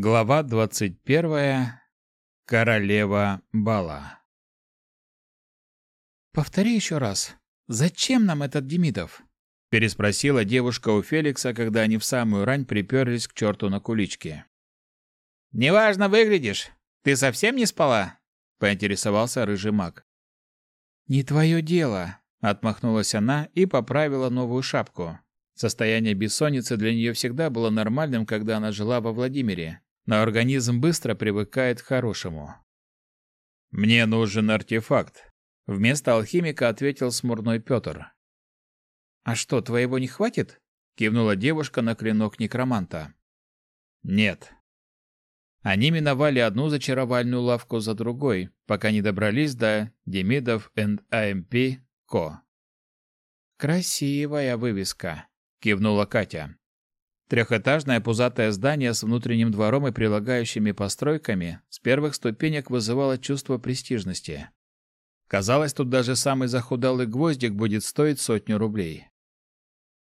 Глава двадцать первая. Королева бала. Повтори еще раз. Зачем нам этот Демидов? переспросила девушка у Феликса, когда они в самую рань приперлись к черту на куличке. Неважно выглядишь. Ты совсем не спала? поинтересовался рыжий маг. Не твое дело, отмахнулась она и поправила новую шапку. Состояние бессонницы для нее всегда было нормальным, когда она жила во Владимире, но организм быстро привыкает к хорошему. «Мне нужен артефакт», — вместо алхимика ответил смурной Петр. «А что, твоего не хватит?» — кивнула девушка на клинок некроманта. «Нет». Они миновали одну зачаровальную лавку за другой, пока не добрались до Демидов энд АМП Ко. «Красивая вывеска», кивнула Катя. Трехэтажное пузатое здание с внутренним двором и прилагающими постройками с первых ступенек вызывало чувство престижности. Казалось, тут даже самый захудалый гвоздик будет стоить сотню рублей.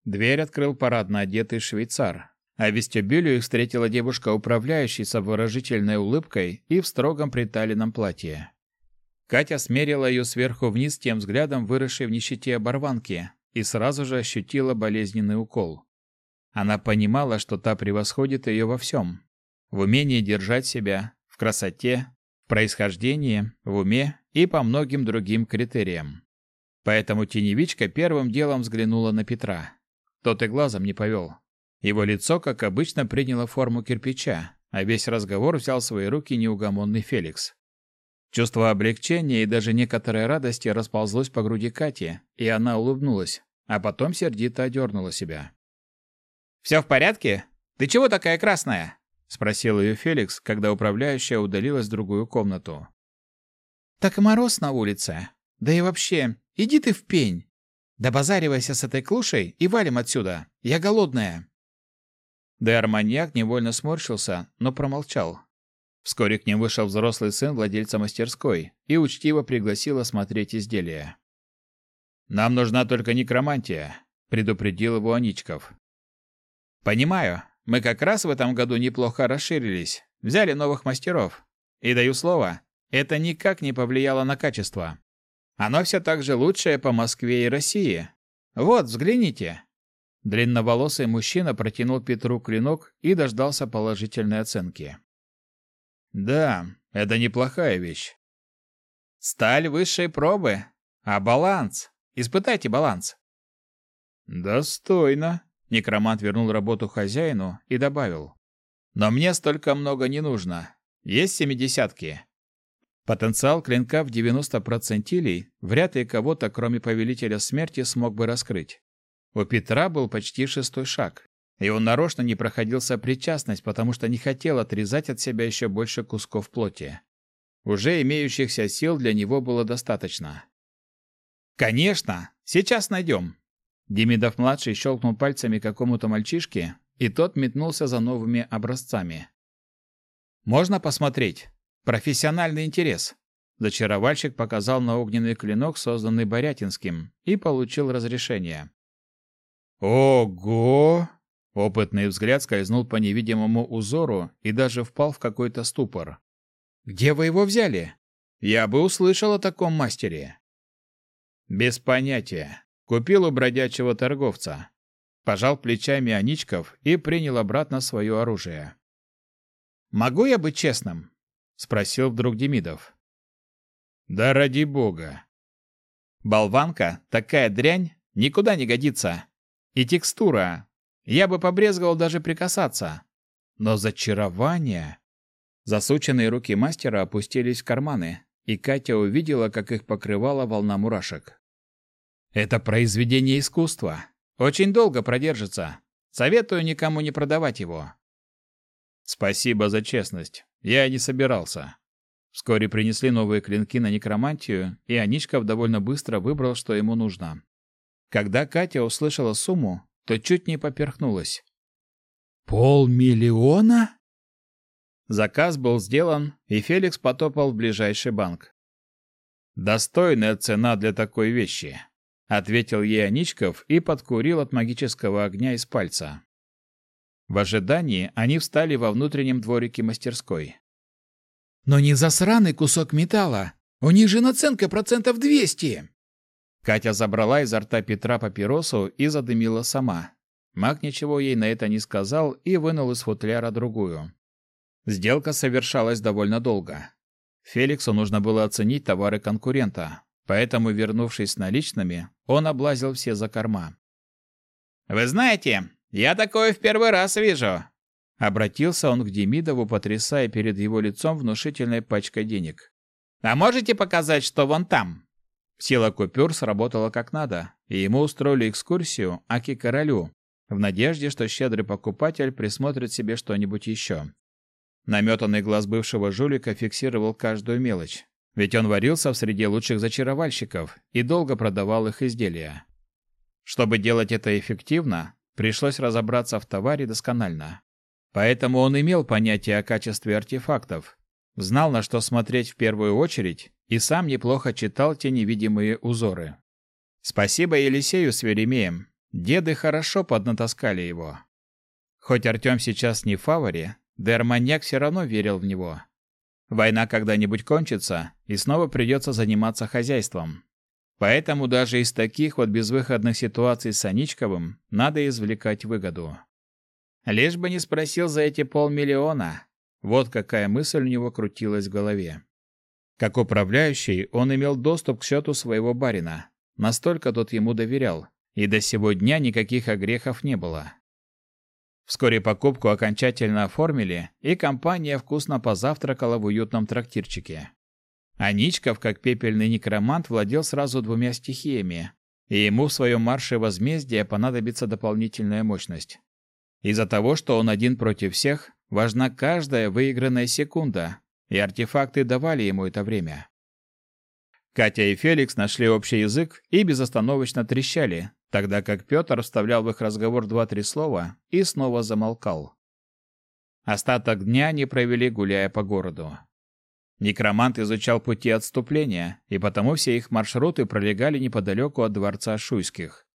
Дверь открыл парадно одетый швейцар, а в вестибюле их встретила девушка-управляющий с обворожительной улыбкой и в строгом приталенном платье. Катя смерила ее сверху вниз тем взглядом, выросшей в нищете оборванки, и сразу же ощутила болезненный укол. Она понимала, что та превосходит ее во всем. В умении держать себя, в красоте, в происхождении, в уме и по многим другим критериям. Поэтому теневичка первым делом взглянула на Петра. Тот и глазом не повел. Его лицо, как обычно, приняло форму кирпича, а весь разговор взял в свои руки неугомонный Феликс. Чувство облегчения и даже некоторой радости расползлось по груди Кати, и она улыбнулась, а потом сердито одернула себя. «Все в порядке? Ты чего такая красная?» — спросил ее Феликс, когда управляющая удалилась в другую комнату. «Так мороз на улице. Да и вообще, иди ты в пень. Да базаривайся с этой клушей и валим отсюда. Я голодная». Де Арманьяк невольно сморщился, но промолчал. Вскоре к ним вышел взрослый сын владельца мастерской и учтиво пригласил осмотреть изделия. Нам нужна только некромантия, предупредил его Аничков. Понимаю. Мы как раз в этом году неплохо расширились, взяли новых мастеров. И даю слово, это никак не повлияло на качество. Оно все так же лучшее по Москве и России. Вот, взгляните. Длинноволосый мужчина протянул Петру клинок и дождался положительной оценки. Да, это неплохая вещь. Сталь высшей пробы, а баланс Испытайте баланс. Достойно. Некромант вернул работу хозяину и добавил: "Но мне столько много не нужно. Есть семидесятки. Потенциал клинка в 90 процентилей вряд ли кого-то, кроме повелителя смерти, смог бы раскрыть. У Петра был почти шестой шаг, и он нарочно не проходил сопричастность, потому что не хотел отрезать от себя еще больше кусков плоти. Уже имеющихся сил для него было достаточно. Конечно, сейчас найдем. Демидов-младший щелкнул пальцами какому-то мальчишке, и тот метнулся за новыми образцами. «Можно посмотреть? Профессиональный интерес!» Зачаровальщик показал на огненный клинок, созданный Борятинским, и получил разрешение. «Ого!» Опытный взгляд скользнул по невидимому узору и даже впал в какой-то ступор. «Где вы его взяли? Я бы услышал о таком мастере!» Без понятия. Купил у бродячего торговца. Пожал плечами Аничков и принял обратно свое оружие. Могу я быть честным? спросил вдруг Демидов. Да ради бога. Болванка, такая дрянь, никуда не годится. И текстура. Я бы побрезговал даже прикасаться. Но зачарование... Засученные руки мастера опустились в карманы, и Катя увидела, как их покрывала волна мурашек. Это произведение искусства. Очень долго продержится. Советую никому не продавать его. Спасибо за честность. Я не собирался. Вскоре принесли новые клинки на некромантию, и Аничков довольно быстро выбрал, что ему нужно. Когда Катя услышала сумму, то чуть не поперхнулась. «Полмиллиона?» Заказ был сделан, и Феликс потопал в ближайший банк. Достойная цена для такой вещи, ответил ей Аничков и подкурил от магического огня из пальца. В ожидании они встали во внутреннем дворике мастерской. «Но не засраный кусок металла! У них же наценка процентов двести!» Катя забрала изо рта Петра папиросу и задымила сама. Маг ничего ей на это не сказал и вынул из футляра другую. Сделка совершалась довольно долго. Феликсу нужно было оценить товары конкурента, поэтому, вернувшись с наличными, он облазил все закорма. «Вы знаете, я такое в первый раз вижу!» Обратился он к Демидову, потрясая перед его лицом внушительной пачкой денег. «А можете показать, что вон там?» Сила купюр сработала как надо, и ему устроили экскурсию Аки королю, в надежде, что щедрый покупатель присмотрит себе что-нибудь еще. Наметанный глаз бывшего жулика фиксировал каждую мелочь, ведь он варился в среде лучших зачаровальщиков и долго продавал их изделия. Чтобы делать это эффективно, пришлось разобраться в товаре досконально. Поэтому он имел понятие о качестве артефактов, знал, на что смотреть в первую очередь, и сам неплохо читал те невидимые узоры. Спасибо Елисею с Веремеем. Деды хорошо поднатаскали его. Хоть Артем сейчас не в фаворе, Дерманьяк все равно верил в него. Война когда-нибудь кончится, и снова придется заниматься хозяйством. Поэтому даже из таких вот безвыходных ситуаций с Аничковым надо извлекать выгоду. Лишь бы не спросил за эти полмиллиона. Вот какая мысль у него крутилась в голове. Как управляющий, он имел доступ к счету своего барина. Настолько тот ему доверял, и до сего дня никаких огрехов не было. Вскоре покупку окончательно оформили, и компания вкусно позавтракала в уютном трактирчике. Аничков, как пепельный некромант, владел сразу двумя стихиями, и ему в своем марше возмездия понадобится дополнительная мощность. Из-за того, что он один против всех, важна каждая выигранная секунда, и артефакты давали ему это время. Катя и Феликс нашли общий язык и безостановочно трещали, тогда как Петр вставлял в их разговор два-три слова и снова замолкал. Остаток дня они провели, гуляя по городу. Некромант изучал пути отступления, и потому все их маршруты пролегали неподалеку от дворца Шуйских.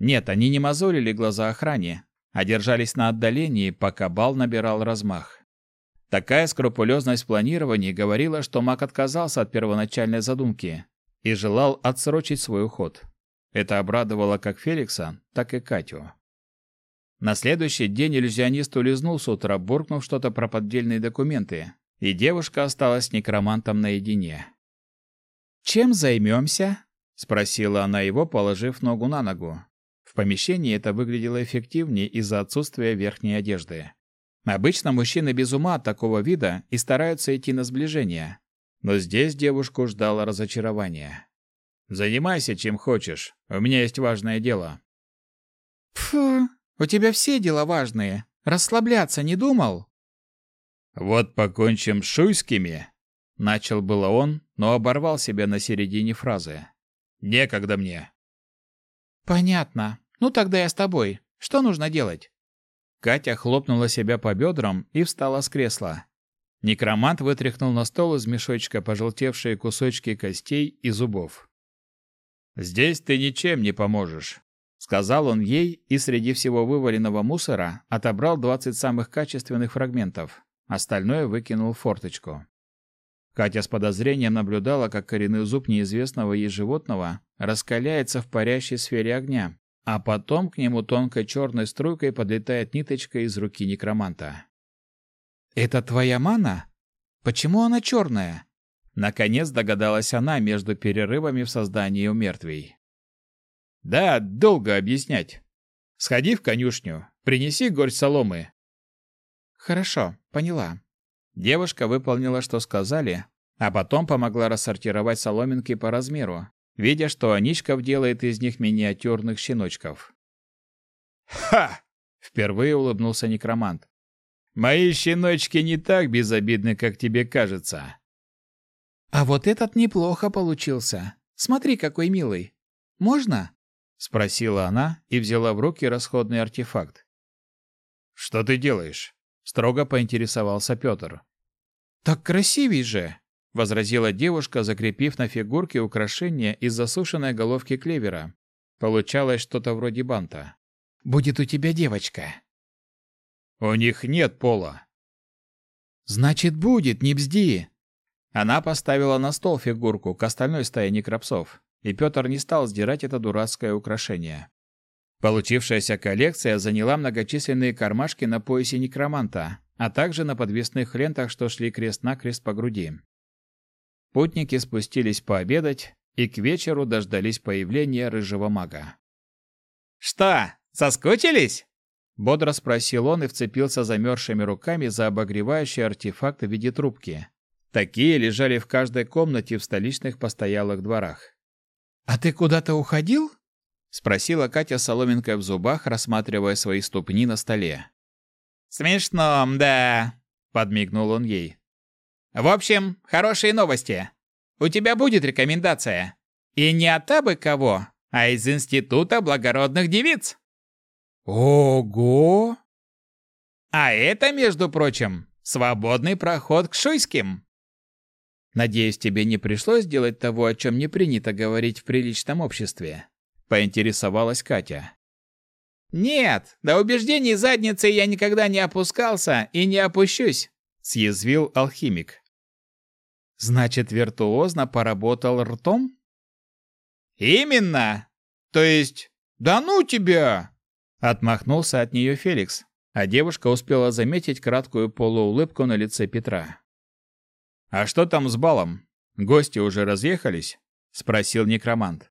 Нет, они не мозолили глаза охране, а держались на отдалении, пока бал набирал размах. Такая скрупулезность в планировании говорила, что маг отказался от первоначальной задумки и желал отсрочить свой уход. Это обрадовало как Феликса, так и Катю. На следующий день иллюзионист улизнул с утра, буркнув что-то про поддельные документы, и девушка осталась с некромантом наедине. «Чем займемся?» — спросила она его, положив ногу на ногу. В помещении это выглядело эффективнее из-за отсутствия верхней одежды. Обычно мужчины без ума от такого вида и стараются идти на сближение. Но здесь девушку ждало разочарование. Занимайся чем хочешь. У меня есть важное дело. Фу, у тебя все дела важные. Расслабляться не думал? Вот покончим с шуйскими. Начал было он, но оборвал себя на середине фразы. Некогда мне. Понятно. Ну тогда я с тобой. Что нужно делать? Катя хлопнула себя по бедрам и встала с кресла. Некромант вытряхнул на стол из мешочка пожелтевшие кусочки костей и зубов. Здесь ты ничем не поможешь, сказал он ей и среди всего вываленного мусора отобрал двадцать самых качественных фрагментов. Остальное выкинул в форточку. Катя с подозрением наблюдала, как коренной зуб неизвестного ей животного раскаляется в парящей сфере огня, а потом к нему тонкой черной струйкой подлетает ниточка из руки некроманта. «Это твоя мана? Почему она черная?» Наконец догадалась она между перерывами в создании умертвий. Да, долго объяснять. Сходи в конюшню, принеси горсть соломы. Хорошо, поняла. Девушка выполнила, что сказали, а потом помогла рассортировать соломинки по размеру, видя, что Аничков делает из них миниатюрных щеночков. «Ха!» — впервые улыбнулся некромант. «Мои щеночки не так безобидны, как тебе кажется. А вот этот неплохо получился. Смотри, какой милый. Можно? спросила она и взяла в руки расходный артефакт. Что ты делаешь? строго поинтересовался Петр. Так красивей же, возразила девушка, закрепив на фигурке украшение из засушенной головки клевера. Получалось что-то вроде банта. Будет у тебя девочка. У них нет пола. Значит, будет, не бзди. Она поставила на стол фигурку к остальной стае некропсов, и Петр не стал сдирать это дурацкое украшение. Получившаяся коллекция заняла многочисленные кармашки на поясе некроманта, а также на подвесных лентах, что шли крест-накрест по груди. Путники спустились пообедать и к вечеру дождались появления рыжего мага. «Что, соскучились?» Бодро спросил он и вцепился замерзшими руками за обогревающий артефакт в виде трубки. Такие лежали в каждой комнате в столичных постоялых дворах. «А ты куда-то уходил?» — спросила Катя соломинкой в зубах, рассматривая свои ступни на столе. «Смешно, да», — подмигнул он ей. «В общем, хорошие новости. У тебя будет рекомендация. И не от абы кого, а из Института благородных девиц». Ого! А это, между прочим, свободный проход к Шуйским. Надеюсь, тебе не пришлось делать того, о чем не принято говорить в приличном обществе, поинтересовалась Катя. Нет, до убеждений задницы я никогда не опускался и не опущусь, съязвил алхимик. Значит, виртуозно поработал ртом? Именно. То есть, да ну тебя, Отмахнулся от нее Феликс, а девушка успела заметить краткую полуулыбку на лице Петра. «А что там с балом? Гости уже разъехались?» – спросил некромант.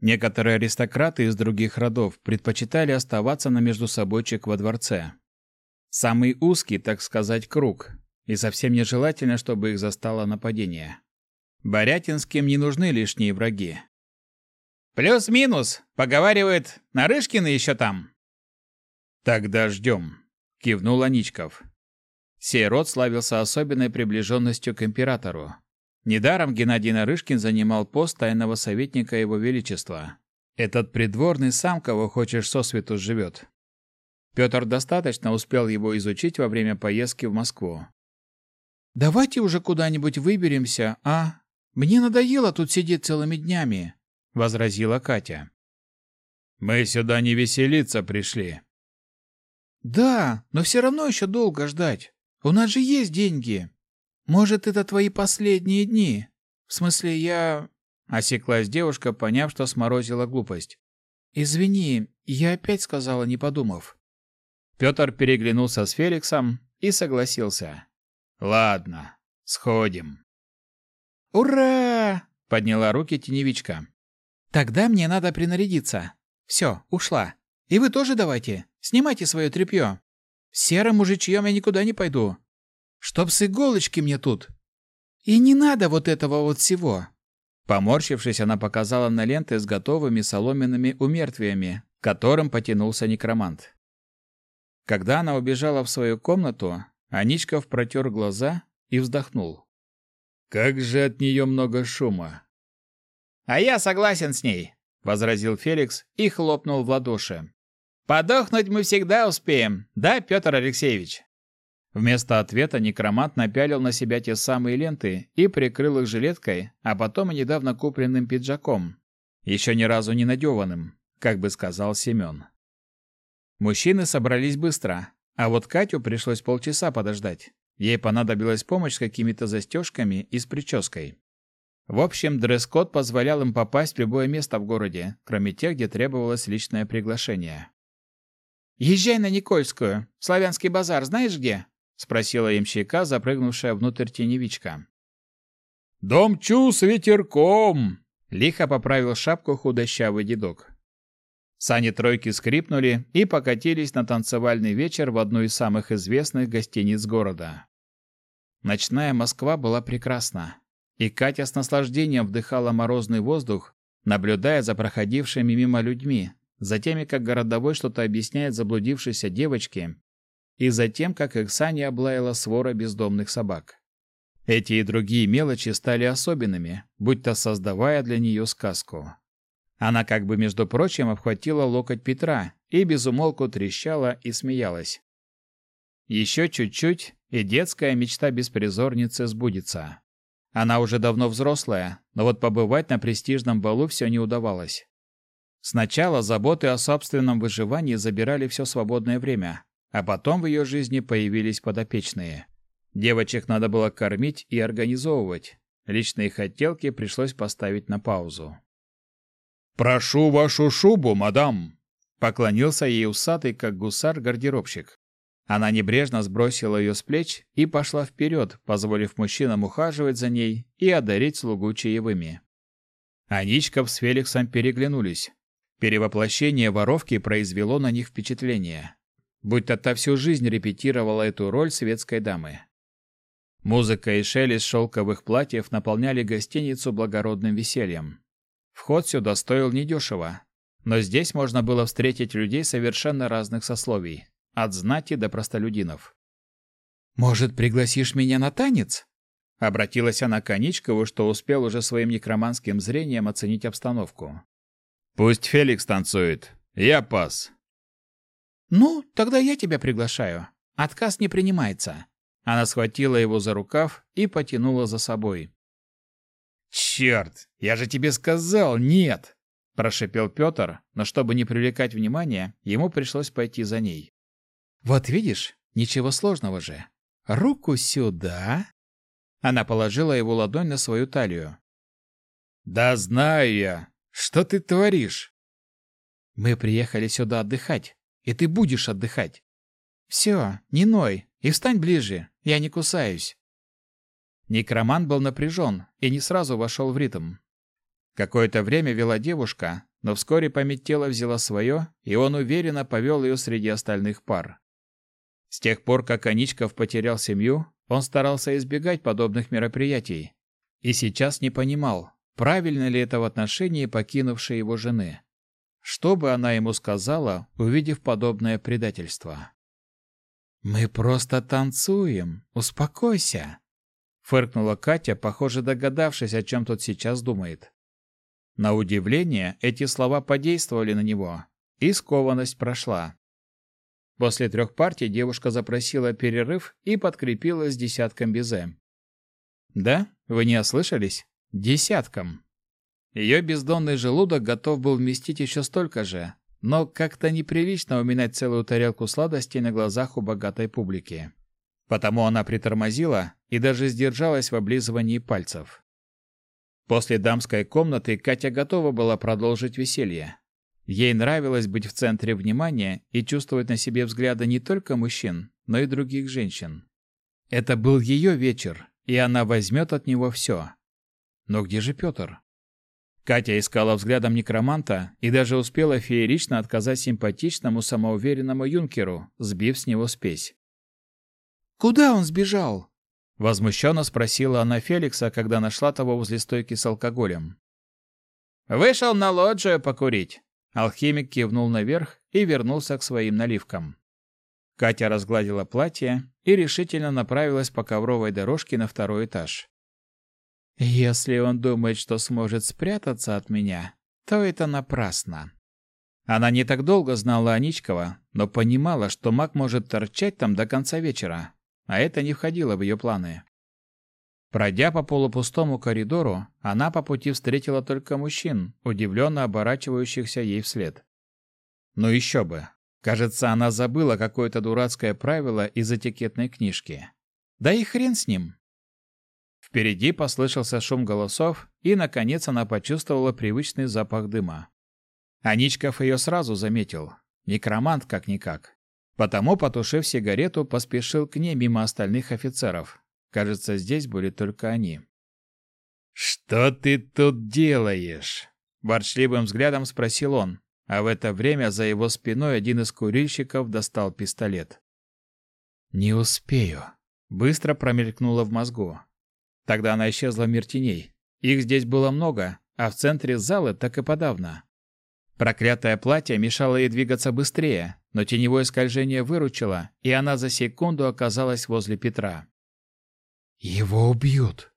Некоторые аристократы из других родов предпочитали оставаться на междусобойчик во дворце. Самый узкий, так сказать, круг, и совсем нежелательно, чтобы их застало нападение. Борятинским не нужны лишние враги. Плюс-минус. Поговаривают, Нарышкины еще там. Тогда ждем, кивнул Аничков. Сей род славился особенной приближенностью к императору. Недаром Геннадий Нарышкин занимал пост тайного советника его величества. Этот придворный сам кого хочешь сосвету живет. Петр достаточно успел его изучить во время поездки в Москву. «Давайте уже куда-нибудь выберемся, а? Мне надоело тут сидеть целыми днями возразила Катя. Мы сюда не веселиться пришли. Да, но все равно еще долго ждать. У нас же есть деньги. Может, это твои последние дни? В смысле, я осеклась девушка, поняв, что сморозила глупость. Извини, я опять сказала, не подумав. Петр переглянулся с Феликсом и согласился. Ладно, сходим. Ура! подняла руки теневичка. Тогда мне надо принарядиться. Все, ушла. И вы тоже давайте. Снимайте свое тряпье. В сером мужичьем я никуда не пойду. Чтоб с иголочки мне тут. И не надо вот этого вот всего. Поморщившись, она показала на ленты с готовыми соломенными умертвиями, которым потянулся некромант. Когда она убежала в свою комнату, Аничков протер глаза и вздохнул. «Как же от нее много шума! А я согласен с ней, возразил Феликс и хлопнул в ладоши. Подохнуть мы всегда успеем, да, Петр Алексеевич? Вместо ответа некромант напялил на себя те самые ленты и прикрыл их жилеткой, а потом и недавно купленным пиджаком, еще ни разу не надеванным, как бы сказал Семен. Мужчины собрались быстро, а вот Катю пришлось полчаса подождать. Ей понадобилась помощь с какими-то застежками и с прической. В общем, дресс-код позволял им попасть в любое место в городе, кроме тех, где требовалось личное приглашение. «Езжай на Никольскую. Славянский базар знаешь где?» — спросила ямщика, запрыгнувшая внутрь теневичка. «Дом чу с ветерком!» — лихо поправил шапку худощавый дедок. Сани тройки скрипнули и покатились на танцевальный вечер в одну из самых известных гостиниц города. Ночная Москва была прекрасна. И Катя с наслаждением вдыхала морозный воздух, наблюдая за проходившими мимо людьми, за теми, как городовой что-то объясняет заблудившейся девочке, и за тем, как их сани облаяла свора бездомных собак. Эти и другие мелочи стали особенными, будто создавая для нее сказку. Она как бы, между прочим, обхватила локоть Петра и безумолку трещала и смеялась. Еще чуть-чуть, и детская мечта беспризорницы сбудется. Она уже давно взрослая, но вот побывать на престижном балу все не удавалось. Сначала заботы о собственном выживании забирали все свободное время, а потом в ее жизни появились подопечные. Девочек надо было кормить и организовывать. Личные хотелки пришлось поставить на паузу. «Прошу вашу шубу, мадам!» Поклонился ей усатый, как гусар-гардеробщик. Она небрежно сбросила ее с плеч и пошла вперед, позволив мужчинам ухаживать за ней и одарить слугу чаевыми. Аничков с Феликсом переглянулись. Перевоплощение воровки произвело на них впечатление. Будь-то та всю жизнь репетировала эту роль светской дамы. Музыка и шелест шелковых платьев наполняли гостиницу благородным весельем. Вход сюда стоил недешево, но здесь можно было встретить людей совершенно разных сословий, от знати до простолюдинов. «Может, пригласишь меня на танец?» Обратилась она к Аничкову, что успел уже своим некроманским зрением оценить обстановку. «Пусть Феликс танцует. Я пас». «Ну, тогда я тебя приглашаю. Отказ не принимается». Она схватила его за рукав и потянула за собой. «Черт! Я же тебе сказал, нет!» Прошипел Петр, но чтобы не привлекать внимания, ему пришлось пойти за ней. «Вот видишь, ничего сложного же. Руку сюда!» Она положила его ладонь на свою талию. «Да знаю я! Что ты творишь?» «Мы приехали сюда отдыхать, и ты будешь отдыхать. Все, не ной, и встань ближе, я не кусаюсь. Некроман был напряжен и не сразу вошел в ритм. Какое-то время вела девушка, но вскоре память тела взяла свое, и он уверенно повел ее среди остальных пар. С тех пор, как Аничков потерял семью, он старался избегать подобных мероприятий. И сейчас не понимал, правильно ли это в отношении покинувшей его жены. Что бы она ему сказала, увидев подобное предательство? «Мы просто танцуем. Успокойся», — фыркнула Катя, похоже, догадавшись, о чем тот сейчас думает. На удивление, эти слова подействовали на него, и скованность прошла. После трех партий девушка запросила перерыв и подкрепилась десятком безе. Да, вы не ослышались? Десятком. Ее бездонный желудок готов был вместить еще столько же, но как-то неприлично уминать целую тарелку сладостей на глазах у богатой публики. Потому она притормозила и даже сдержалась в облизывании пальцев. После дамской комнаты Катя готова была продолжить веселье. Ей нравилось быть в центре внимания и чувствовать на себе взгляды не только мужчин, но и других женщин. Это был ее вечер, и она возьмет от него все. Но где же Петр? Катя искала взглядом некроманта и даже успела феерично отказать симпатичному самоуверенному юнкеру, сбив с него спесь. «Куда он сбежал?» Возмущенно спросила она Феликса, когда нашла того возле стойки с алкоголем. «Вышел на лоджию покурить». Алхимик кивнул наверх и вернулся к своим наливкам. Катя разгладила платье и решительно направилась по ковровой дорожке на второй этаж. Если он думает, что сможет спрятаться от меня, то это напрасно. Она не так долго знала Аничкова, но понимала, что маг может торчать там до конца вечера, а это не входило в ее планы. Пройдя по полупустому коридору, она по пути встретила только мужчин, удивленно оборачивающихся ей вслед. Ну еще бы. Кажется, она забыла какое-то дурацкое правило из этикетной книжки. Да и хрен с ним. Впереди послышался шум голосов, и, наконец, она почувствовала привычный запах дыма. Аничков ее сразу заметил. Некромант как-никак. Потому, потушив сигарету, поспешил к ней мимо остальных офицеров. Кажется, здесь были только они. «Что ты тут делаешь?» Ворчливым взглядом спросил он, а в это время за его спиной один из курильщиков достал пистолет. «Не успею», — быстро промелькнуло в мозгу. Тогда она исчезла в мир теней. Их здесь было много, а в центре зала так и подавно. Проклятое платье мешало ей двигаться быстрее, но теневое скольжение выручило, и она за секунду оказалась возле Петра. «Его убьют!»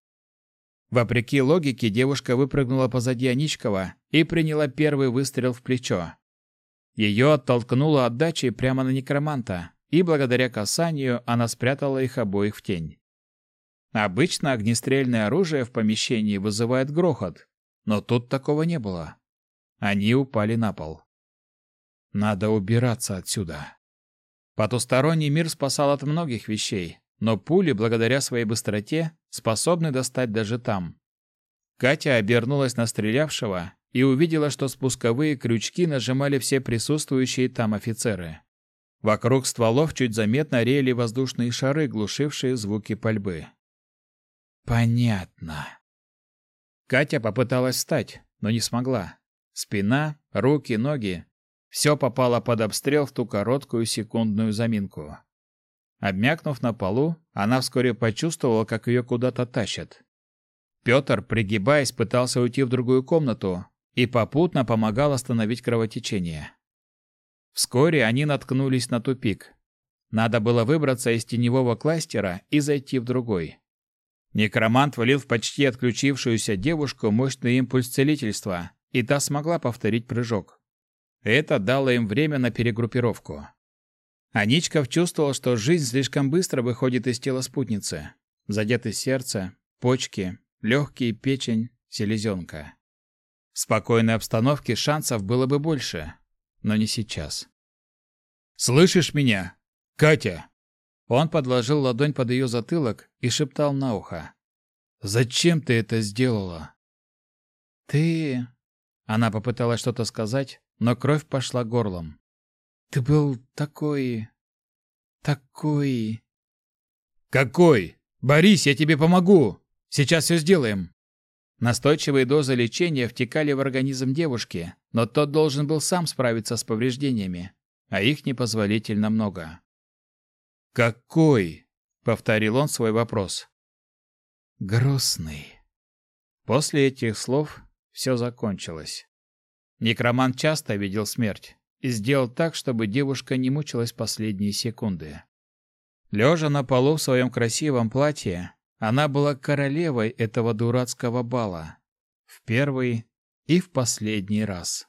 Вопреки логике, девушка выпрыгнула позади Аничкова и приняла первый выстрел в плечо. Ее оттолкнуло отдачей прямо на некроманта, и благодаря касанию она спрятала их обоих в тень. Обычно огнестрельное оружие в помещении вызывает грохот, но тут такого не было. Они упали на пол. Надо убираться отсюда. Потусторонний мир спасал от многих вещей, но пули, благодаря своей быстроте, способны достать даже там. Катя обернулась на стрелявшего и увидела, что спусковые крючки нажимали все присутствующие там офицеры. Вокруг стволов чуть заметно реяли воздушные шары, глушившие звуки пальбы. Понятно. Катя попыталась встать, но не смогла. Спина, руки, ноги — все попало под обстрел в ту короткую секундную заминку. Обмякнув на полу, она вскоре почувствовала, как ее куда-то тащат. Петр, пригибаясь, пытался уйти в другую комнату и попутно помогал остановить кровотечение. Вскоре они наткнулись на тупик. Надо было выбраться из теневого кластера и зайти в другой. Некромант влил в почти отключившуюся девушку мощный импульс целительства, и та смогла повторить прыжок. Это дало им время на перегруппировку. Аничков чувствовал, что жизнь слишком быстро выходит из тела спутницы. Задеты сердце, почки, легкие, печень, селезенка. В спокойной обстановке шансов было бы больше, но не сейчас. «Слышишь меня? Катя!» Он подложил ладонь под ее затылок и шептал на ухо. «Зачем ты это сделала?» «Ты...» Она попыталась что-то сказать, но кровь пошла горлом. «Ты был такой... такой...» «Какой? Борис, я тебе помогу! Сейчас все сделаем!» Настойчивые дозы лечения втекали в организм девушки, но тот должен был сам справиться с повреждениями, а их непозволительно много. «Какой?» — повторил он свой вопрос. «Грустный». После этих слов все закончилось. Некромант часто видел смерть и сделал так, чтобы девушка не мучилась последние секунды. Лежа на полу в своем красивом платье, она была королевой этого дурацкого бала. В первый и в последний раз.